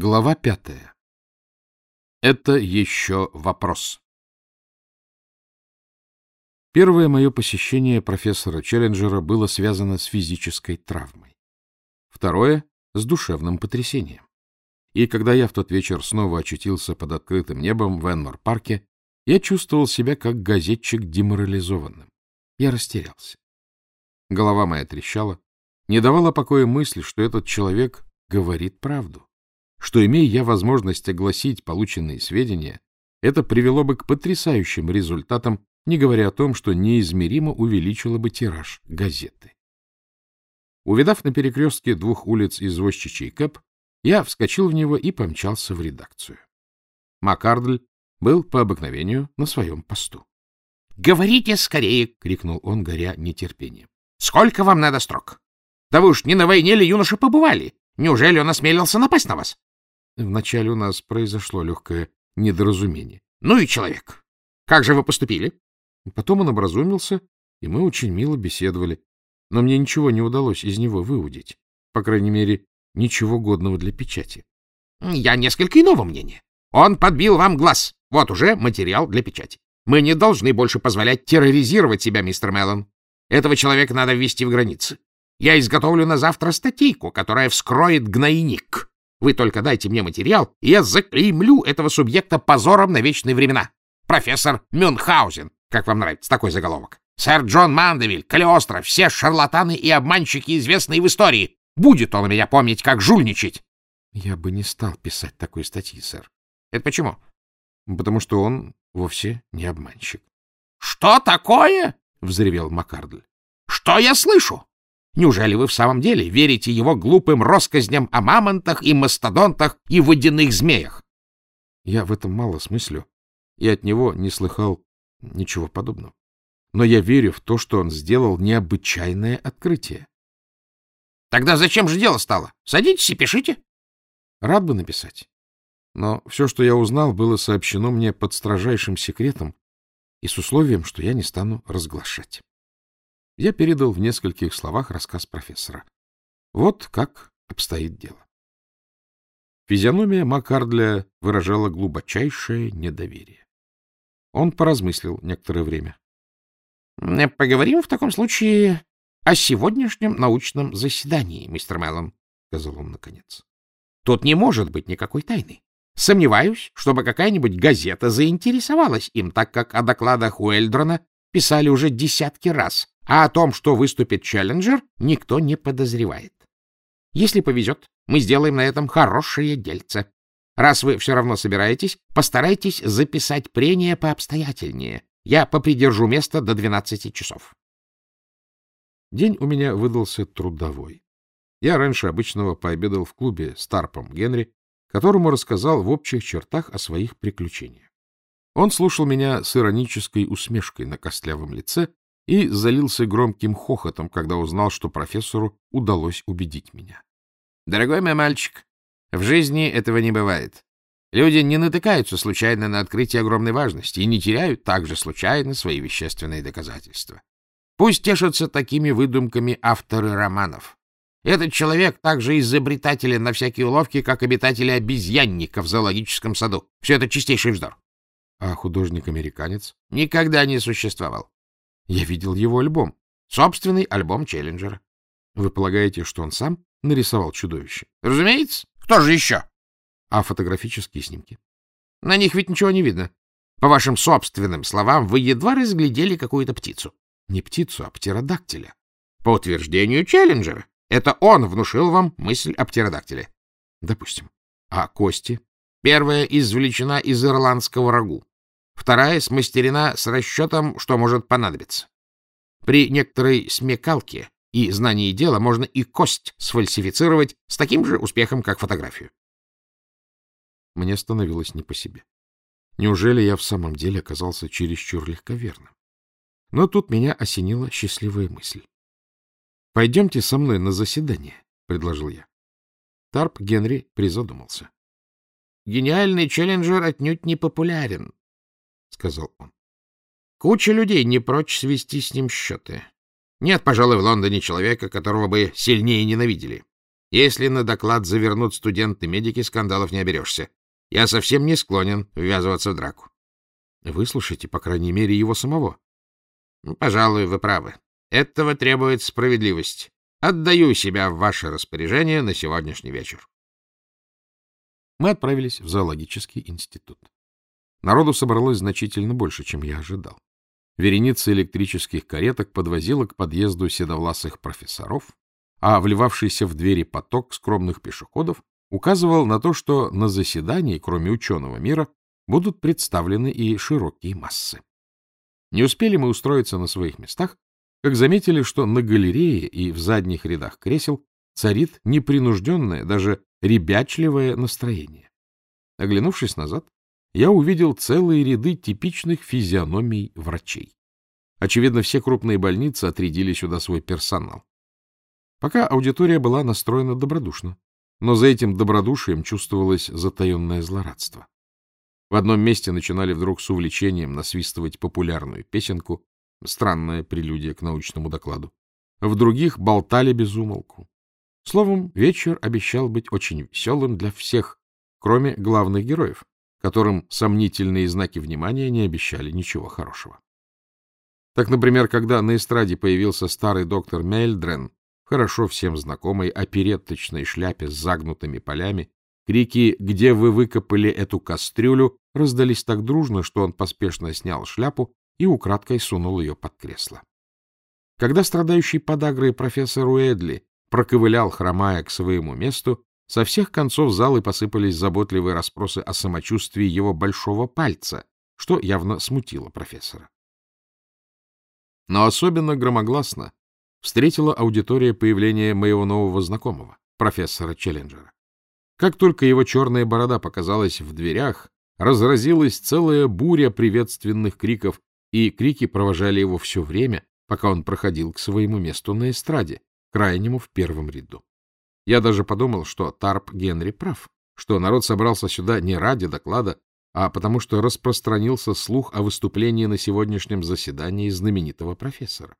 Глава пятая. Это еще вопрос. Первое мое посещение профессора Челленджера было связано с физической травмой. Второе — с душевным потрясением. И когда я в тот вечер снова очутился под открытым небом в Энмор-парке, я чувствовал себя как газетчик деморализованным. Я растерялся. Голова моя трещала, не давала покоя мысли, что этот человек говорит правду что, имея я возможность огласить полученные сведения, это привело бы к потрясающим результатам, не говоря о том, что неизмеримо увеличило бы тираж газеты. Увидав на перекрестке двух улиц извозчичий кэп, я вскочил в него и помчался в редакцию. Маккардль был по обыкновению на своем посту. — Говорите скорее! — крикнул он, горя нетерпением. — Сколько вам надо строк? Да вы уж не на войне ли, юноша, побывали? Неужели он осмелился напасть на вас? Вначале у нас произошло легкое недоразумение. — Ну и человек. Как же вы поступили? Потом он образумился, и мы очень мило беседовали. Но мне ничего не удалось из него выудить. По крайней мере, ничего годного для печати. — Я несколько иного мнения. Он подбил вам глаз. Вот уже материал для печати. Мы не должны больше позволять терроризировать себя, мистер Меллон. Этого человека надо ввести в границы. Я изготовлю на завтра статейку, которая вскроет гнойник. Вы только дайте мне материал, и я заклеймлю этого субъекта позором на вечные времена. Профессор Мюнхгаузен, как вам нравится такой заголовок? Сэр Джон Мандевиль, Калиостро, все шарлатаны и обманщики, известные в истории. Будет он меня помнить, как жульничать. Я бы не стал писать такой статьи, сэр. Это почему? Потому что он вовсе не обманщик. — Что такое? — взревел Маккардль. — Что я слышу? Неужели вы в самом деле верите его глупым россказням о мамонтах и мастодонтах и водяных змеях? Я в этом мало смыслю, и от него не слыхал ничего подобного. Но я верю в то, что он сделал необычайное открытие. Тогда зачем же дело стало? Садитесь и пишите. Рад бы написать. Но все, что я узнал, было сообщено мне под строжайшим секретом и с условием, что я не стану разглашать. Я передал в нескольких словах рассказ профессора. Вот как обстоит дело. Физиономия Маккардля выражала глубочайшее недоверие. Он поразмыслил некоторое время. — Поговорим в таком случае о сегодняшнем научном заседании, мистер Меллон, — сказал он наконец. — Тут не может быть никакой тайны. Сомневаюсь, чтобы какая-нибудь газета заинтересовалась им, так как о докладах Уэльдрона писали уже десятки раз, а о том, что выступит Челленджер, никто не подозревает. Если повезет, мы сделаем на этом хорошее дельце. Раз вы все равно собираетесь, постарайтесь записать прения пообстоятельнее. Я попридержу место до 12 часов. День у меня выдался трудовой. Я раньше обычного пообедал в клубе с Тарпом Генри, которому рассказал в общих чертах о своих приключениях. Он слушал меня с иронической усмешкой на костлявом лице и залился громким хохотом, когда узнал, что профессору удалось убедить меня. — Дорогой мой мальчик, в жизни этого не бывает. Люди не натыкаются случайно на открытие огромной важности и не теряют также случайно свои вещественные доказательства. Пусть тешатся такими выдумками авторы романов. Этот человек также изобретателен на всякие уловки, как обитатели обезьянника в зоологическом саду. Все это чистейший вздор. А художник-американец? Никогда не существовал. Я видел его альбом. Собственный альбом Челленджера. Вы полагаете, что он сам нарисовал чудовище? Разумеется. Кто же еще? А фотографические снимки? На них ведь ничего не видно. По вашим собственным словам, вы едва разглядели какую-то птицу. Не птицу, а птеродактиля. По утверждению Челленджера. Это он внушил вам мысль о птеродактиле. Допустим. А кости? Первая извлечена из ирландского рагу вторая смастерена с расчетом, что может понадобиться. При некоторой смекалке и знании дела можно и кость сфальсифицировать с таким же успехом, как фотографию. Мне становилось не по себе. Неужели я в самом деле оказался чересчур легковерным? Но тут меня осенила счастливая мысль. — Пойдемте со мной на заседание, — предложил я. Тарп Генри призадумался. — Гениальный челленджер отнюдь не популярен, — сказал он. Куча людей не прочь свести с ним счеты. Нет, пожалуй, в Лондоне человека, которого бы сильнее ненавидели. Если на доклад завернут студенты-медики, скандалов не оберешься. Я совсем не склонен ввязываться в драку. Выслушайте, по крайней мере, его самого. Пожалуй, вы правы. Этого требует справедливость. Отдаю себя в ваше распоряжение на сегодняшний вечер. Мы отправились в зоологический институт. Народу собралось значительно больше, чем я ожидал. Вереница электрических кареток подвозила к подъезду седовласых профессоров, а вливавшийся в двери поток скромных пешеходов указывал на то, что на заседании, кроме ученого мира, будут представлены и широкие массы. Не успели мы устроиться на своих местах, как заметили, что на галерее и в задних рядах кресел царит непринужденное, даже ребячливое настроение. Оглянувшись назад, я увидел целые ряды типичных физиономий врачей. Очевидно, все крупные больницы отрядили сюда свой персонал. Пока аудитория была настроена добродушно, но за этим добродушием чувствовалось затаенное злорадство. В одном месте начинали вдруг с увлечением насвистывать популярную песенку, странная прелюдия к научному докладу. В других болтали без умолку. Словом, вечер обещал быть очень веселым для всех, кроме главных героев, которым сомнительные знаки внимания не обещали ничего хорошего. Так, например, когда на эстраде появился старый доктор Мельдрен, хорошо всем знакомой оперетточной шляпе с загнутыми полями, крики «Где вы выкопали эту кастрюлю?» раздались так дружно, что он поспешно снял шляпу и украдкой сунул ее под кресло. Когда страдающий подагрой профессор Уэдли проковылял, хромая к своему месту, со всех концов залы посыпались заботливые расспросы о самочувствии его большого пальца, что явно смутило профессора. Но особенно громогласно встретила аудитория появление моего нового знакомого, профессора Челленджера. Как только его черная борода показалась в дверях, разразилась целая буря приветственных криков, и крики провожали его все время, пока он проходил к своему месту на эстраде, крайнему в первом ряду. Я даже подумал, что Тарп Генри прав, что народ собрался сюда не ради доклада, а потому что распространился слух о выступлении на сегодняшнем заседании знаменитого профессора.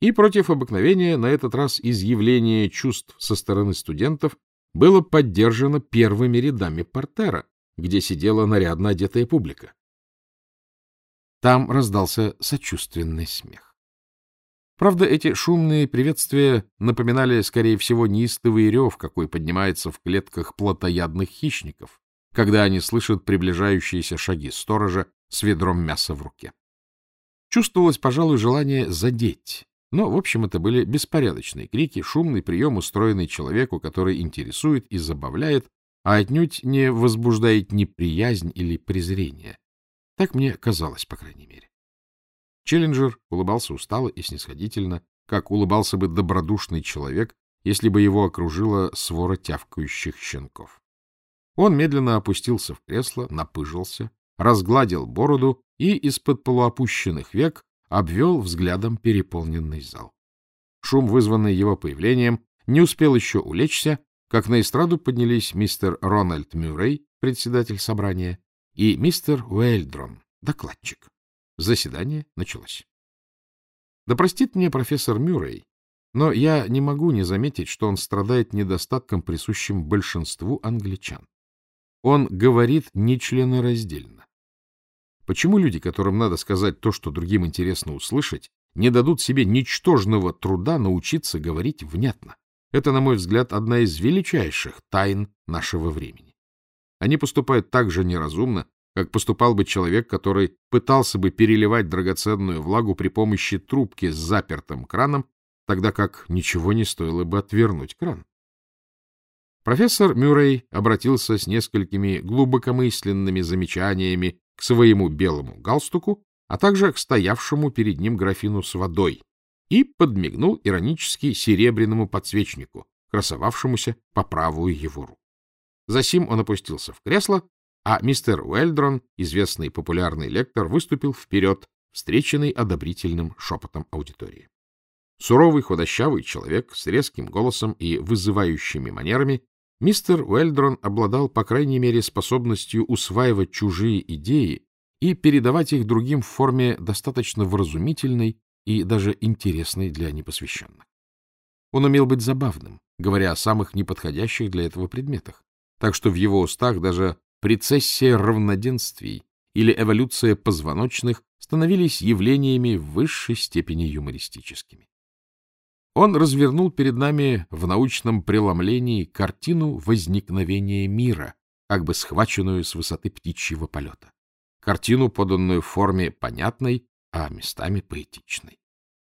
И против обыкновения на этот раз изъявление чувств со стороны студентов было поддержано первыми рядами портера, где сидела нарядно одетая публика. Там раздался сочувственный смех. Правда, эти шумные приветствия напоминали, скорее всего, неистовый рев, какой поднимается в клетках плотоядных хищников, когда они слышат приближающиеся шаги сторожа с ведром мяса в руке. Чувствовалось, пожалуй, желание задеть, но, в общем, это были беспорядочные крики, шумный прием, устроенный человеку, который интересует и забавляет, а отнюдь не возбуждает неприязнь или презрение. Так мне казалось, по крайней мере. Челленджер улыбался устало и снисходительно, как улыбался бы добродушный человек, если бы его окружила свора тявкающих щенков. Он медленно опустился в кресло, напыжился, разгладил бороду и из-под полуопущенных век обвел взглядом переполненный зал. Шум, вызванный его появлением, не успел еще улечься, как на эстраду поднялись мистер Рональд Мюррей, председатель собрания, и мистер Уэльдрон, докладчик. Заседание началось. Да простит мне профессор Мюррей, но я не могу не заметить, что он страдает недостатком, присущим большинству англичан. Он говорит нечленораздельно. Почему люди, которым надо сказать то, что другим интересно услышать, не дадут себе ничтожного труда научиться говорить внятно? Это, на мой взгляд, одна из величайших тайн нашего времени. Они поступают так же неразумно, как поступал бы человек, который пытался бы переливать драгоценную влагу при помощи трубки с запертым краном, тогда как ничего не стоило бы отвернуть кран. Профессор Мюррей обратился с несколькими глубокомысленными замечаниями к своему белому галстуку, а также к стоявшему перед ним графину с водой, и подмигнул иронически серебряному подсвечнику, красовавшемуся по правую его руку. Засим он опустился в кресло а мистер Уэльдрон, известный популярный лектор, выступил вперед, встреченный одобрительным шепотом аудитории. Суровый худощавый человек с резким голосом и вызывающими манерами, мистер Уэльдрон обладал, по крайней мере, способностью усваивать чужие идеи и передавать их другим в форме достаточно вразумительной и даже интересной для непосвященных. Он умел быть забавным, говоря о самых неподходящих для этого предметах. Так что в его устах даже прецессия равноденствий или эволюция позвоночных становились явлениями в высшей степени юмористическими. Он развернул перед нами в научном преломлении картину возникновения мира, как бы схваченную с высоты птичьего полета. Картину, поданную в форме понятной, а местами поэтичной.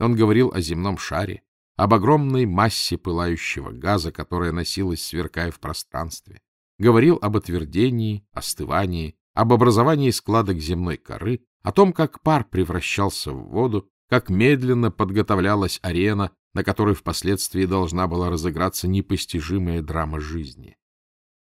Он говорил о земном шаре, об огромной массе пылающего газа, которая носилась, сверкая в пространстве. Говорил об отвердении, остывании, об образовании складок земной коры, о том, как пар превращался в воду, как медленно подготовлялась арена, на которой впоследствии должна была разыграться непостижимая драма жизни.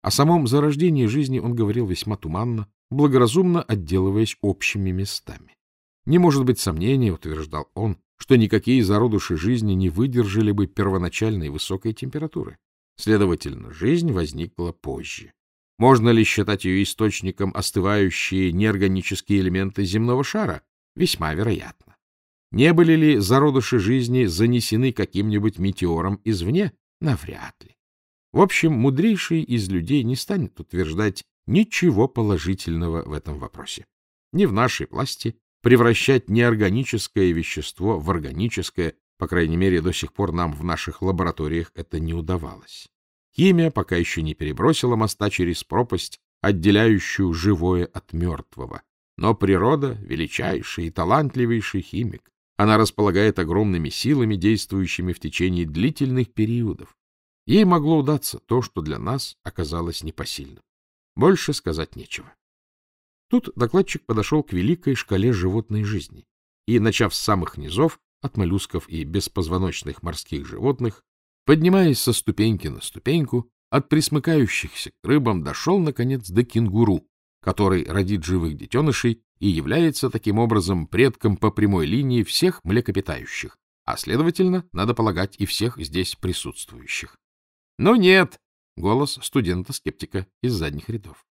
О самом зарождении жизни он говорил весьма туманно, благоразумно отделываясь общими местами. Не может быть сомнения, утверждал он, что никакие зародыши жизни не выдержали бы первоначальной высокой температуры. Следовательно, жизнь возникла позже. Можно ли считать ее источником остывающие неорганические элементы земного шара? Весьма вероятно. Не были ли зародыши жизни занесены каким-нибудь метеором извне? Навряд ли. В общем, мудрейший из людей не станет утверждать ничего положительного в этом вопросе. Не в нашей власти превращать неорганическое вещество в органическое, по крайней мере, до сих пор нам в наших лабораториях это не удавалось. Химия пока еще не перебросила моста через пропасть, отделяющую живое от мертвого. Но природа — величайший и талантливейший химик. Она располагает огромными силами, действующими в течение длительных периодов. Ей могло удаться то, что для нас оказалось непосильным. Больше сказать нечего. Тут докладчик подошел к великой шкале животной жизни и, начав с самых низов, от моллюсков и беспозвоночных морских животных, Поднимаясь со ступеньки на ступеньку, от присмыкающихся к рыбам дошел, наконец, до кенгуру, который родит живых детенышей и является таким образом предком по прямой линии всех млекопитающих, а, следовательно, надо полагать, и всех здесь присутствующих. — Ну нет! — голос студента-скептика из задних рядов.